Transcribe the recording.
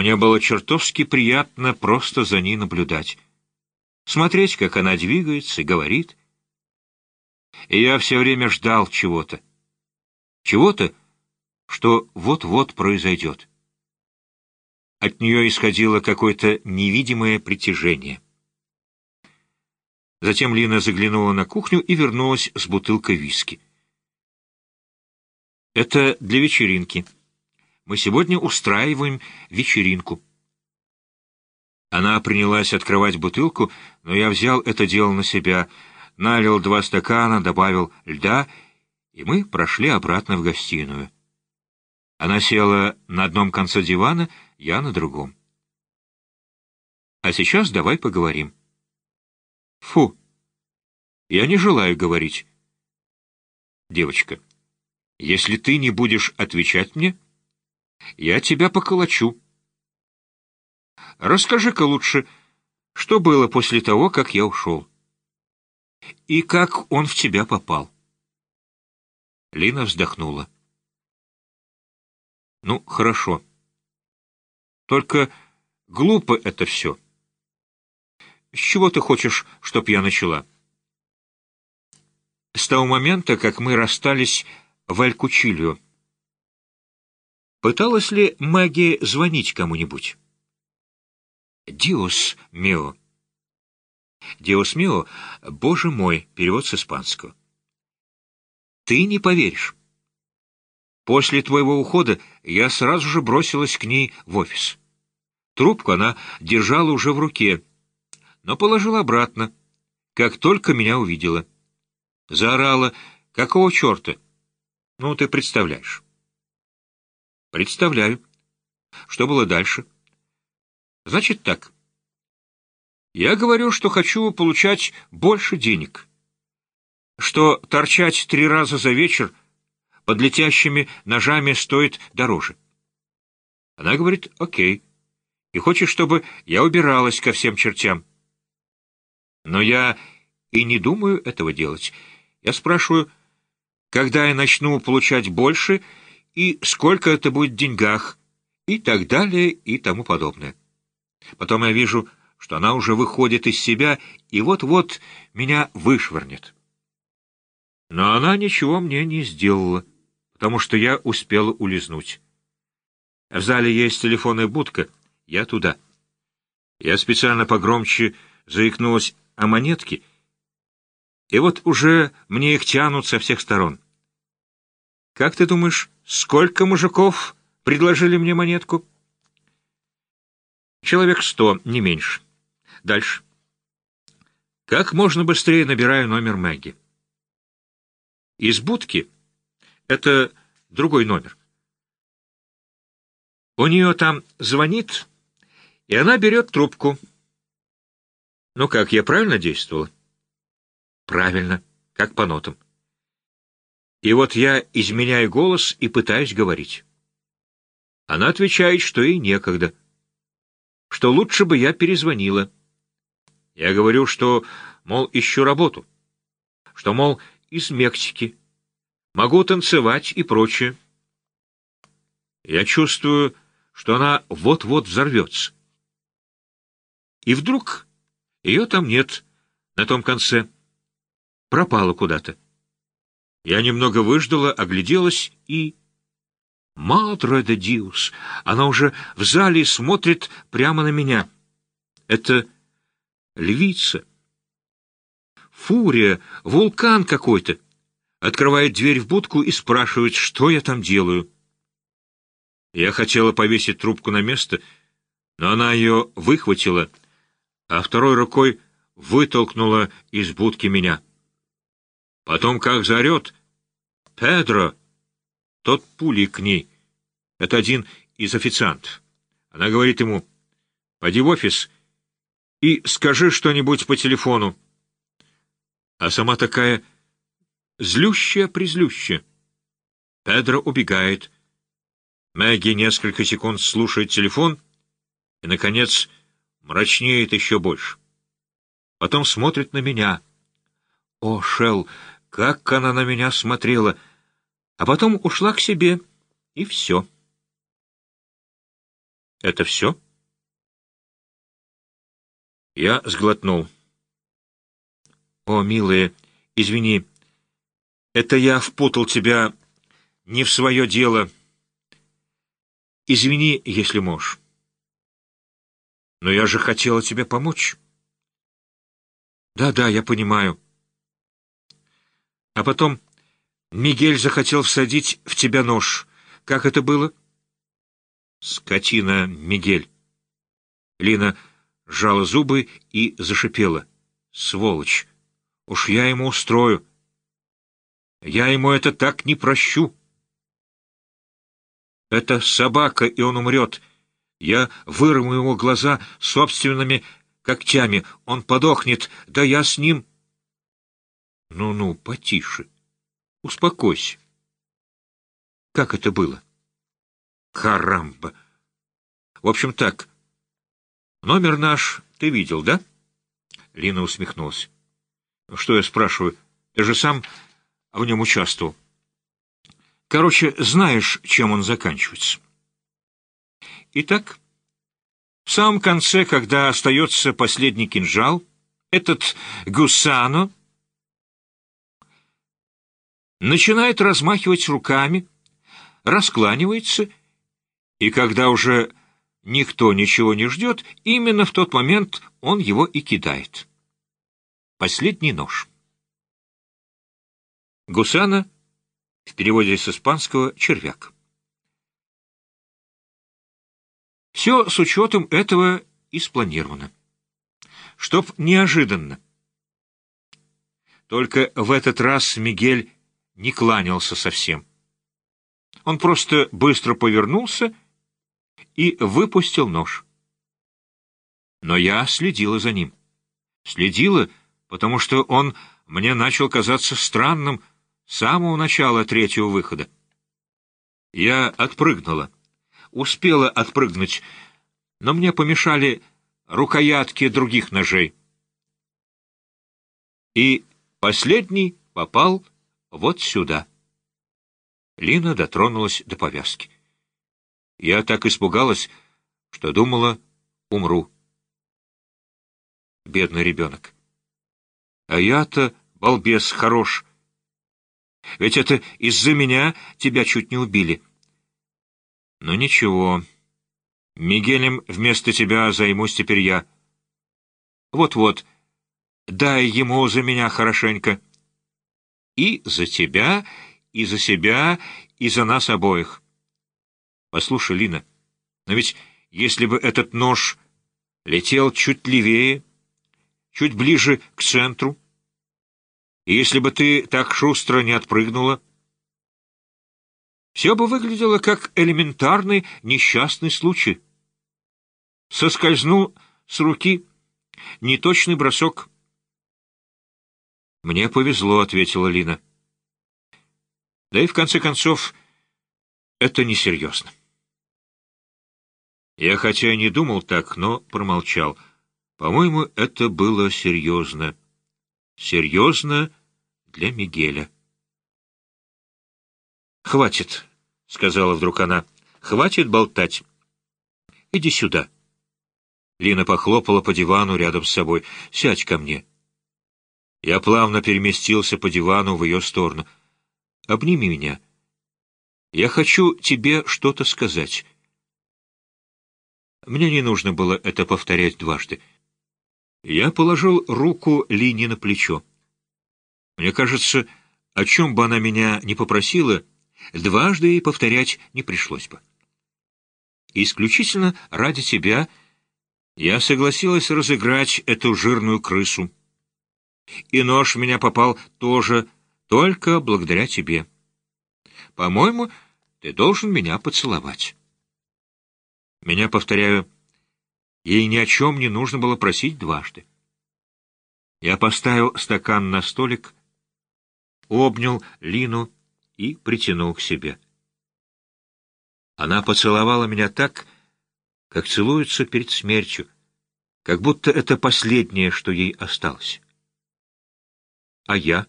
Мне было чертовски приятно просто за ней наблюдать. Смотреть, как она двигается и говорит. И я все время ждал чего-то. Чего-то, что вот-вот произойдет. От нее исходило какое-то невидимое притяжение. Затем Лина заглянула на кухню и вернулась с бутылкой виски. «Это для вечеринки. Мы сегодня устраиваем вечеринку». Она принялась открывать бутылку, но я взял это дело на себя, налил два стакана, добавил льда, и мы прошли обратно в гостиную. Она села на одном конце дивана, я на другом. «А сейчас давай поговорим». «Фу! Я не желаю говорить». «Девочка, если ты не будешь отвечать мне, я тебя поколочу». Расскажи-ка лучше, что было после того, как я ушел? И как он в тебя попал?» Лина вздохнула. «Ну, хорошо. Только глупо это все. С чего ты хочешь, чтоб я начала?» «С того момента, как мы расстались в Алькучилью. Пыталась ли Мэгги звонить кому-нибудь?» «Диос мио». «Диос мио» — «Боже мой», перевод с испанского. «Ты не поверишь. После твоего ухода я сразу же бросилась к ней в офис. Трубку она держала уже в руке, но положила обратно, как только меня увидела. Заорала, какого черта? Ну, ты представляешь. Представляю. Что было дальше? — Значит так. Я говорю, что хочу получать больше денег. Что торчать три раза за вечер под летящими ножами стоит дороже. Она говорит, окей. И хочет, чтобы я убиралась ко всем чертям. Но я и не думаю этого делать. Я спрашиваю, когда я начну получать больше, и сколько это будет в деньгах, и так далее, и тому подобное. Потом я вижу, что она уже выходит из себя и вот-вот меня вышвырнет. Но она ничего мне не сделала, потому что я успела улизнуть. В зале есть телефонная будка, я туда. Я специально погромче заикнулась о монетке, и вот уже мне их тянут со всех сторон. Как ты думаешь, сколько мужиков предложили мне монетку? Человек сто, не меньше. Дальше. Как можно быстрее набираю номер Мэгги. Из будки — это другой номер. У нее там звонит, и она берет трубку. Ну как, я правильно действовала? Правильно, как по нотам. И вот я изменяю голос и пытаюсь говорить. Она отвечает, что ей некогда — что лучше бы я перезвонила. Я говорю, что, мол, ищу работу, что, мол, из Мексики, могу танцевать и прочее. Я чувствую, что она вот-вот взорвется. И вдруг ее там нет, на том конце. Пропала куда-то. Я немного выждала, огляделась и... «Мадре де Диус!» Она уже в зале смотрит прямо на меня. Это львица. Фурия, вулкан какой-то. Открывает дверь в будку и спрашивает, что я там делаю. Я хотела повесить трубку на место, но она ее выхватила, а второй рукой вытолкнула из будки меня. Потом как заорет «Педро!» Тот пулей к ней. Это один из официантов. Она говорит ему, «Пойди в офис и скажи что-нибудь по телефону». А сама такая злющая-призлющая. Педро убегает. Мэгги несколько секунд слушает телефон и, наконец, мрачнеет еще больше. Потом смотрит на меня. О, Шел, как она на меня смотрела! а потом ушла к себе, и все. Это все? Я сглотнул. О, милая, извини, это я впутал тебя не в свое дело. Извини, если можешь. Но я же хотела тебе помочь. Да-да, я понимаю. А потом Мигель захотел всадить в тебя нож. Как это было? Скотина, Мигель. Лина сжала зубы и зашипела. Сволочь! Уж я ему устрою. Я ему это так не прощу. Это собака, и он умрет. Я вырву его глаза собственными когтями. Он подохнет, да я с ним... Ну-ну, потише. Успокойся. Как это было? Карамба! В общем, так. Номер наш ты видел, да? Лина усмехнулась. Что я спрашиваю? Ты же сам в нем участвовал. Короче, знаешь, чем он заканчивается. Итак, в самом конце, когда остается последний кинжал, этот Гусано начинает размахивать руками, раскланивается, и когда уже никто ничего не ждет, именно в тот момент он его и кидает. Последний нож. Гусана в переводе с испанского «червяк». Все с учетом этого и спланировано. Чтоб неожиданно. Только в этот раз Мигель не кланялся совсем. Он просто быстро повернулся и выпустил нож. Но я следила за ним. Следила, потому что он мне начал казаться странным с самого начала третьего выхода. Я отпрыгнула. Успела отпрыгнуть, но мне помешали рукоятки других ножей. И последний попал вот сюда. Лина дотронулась до повязки. Я так испугалась, что думала, умру. Бедный ребенок. А я-то, балбес, хорош. Ведь это из-за меня тебя чуть не убили. Но ничего. Мигелем вместо тебя займусь теперь я. Вот-вот, дай ему за меня хорошенько. И за тебя, и за себя, и за нас обоих. Послушай, Лина, но ведь если бы этот нож летел чуть левее, чуть ближе к центру, и если бы ты так шустро не отпрыгнула, все бы выглядело как элементарный несчастный случай. Соскользнул с руки неточный бросок. «Мне повезло», — ответила Лина. «Да и в конце концов, это несерьезно». Я хотя и не думал так, но промолчал. По-моему, это было серьезно. Серьезно для Мигеля. «Хватит», — сказала вдруг она, — «хватит болтать. Иди сюда». Лина похлопала по дивану рядом с собой. «Сядь ко мне». Я плавно переместился по дивану в ее сторону. «Обними меня. Я хочу тебе что-то сказать». Мне не нужно было это повторять дважды. Я положил руку Лине на плечо. Мне кажется, о чем бы она меня не попросила, дважды ей повторять не пришлось бы. Исключительно ради тебя я согласилась разыграть эту жирную крысу. И нож в меня попал тоже только благодаря тебе. По-моему, ты должен меня поцеловать. Меня, повторяю, ей ни о чем не нужно было просить дважды. Я поставил стакан на столик, обнял Лину и притянул к себе. Она поцеловала меня так, как целуются перед смертью, как будто это последнее, что ей осталось. А я...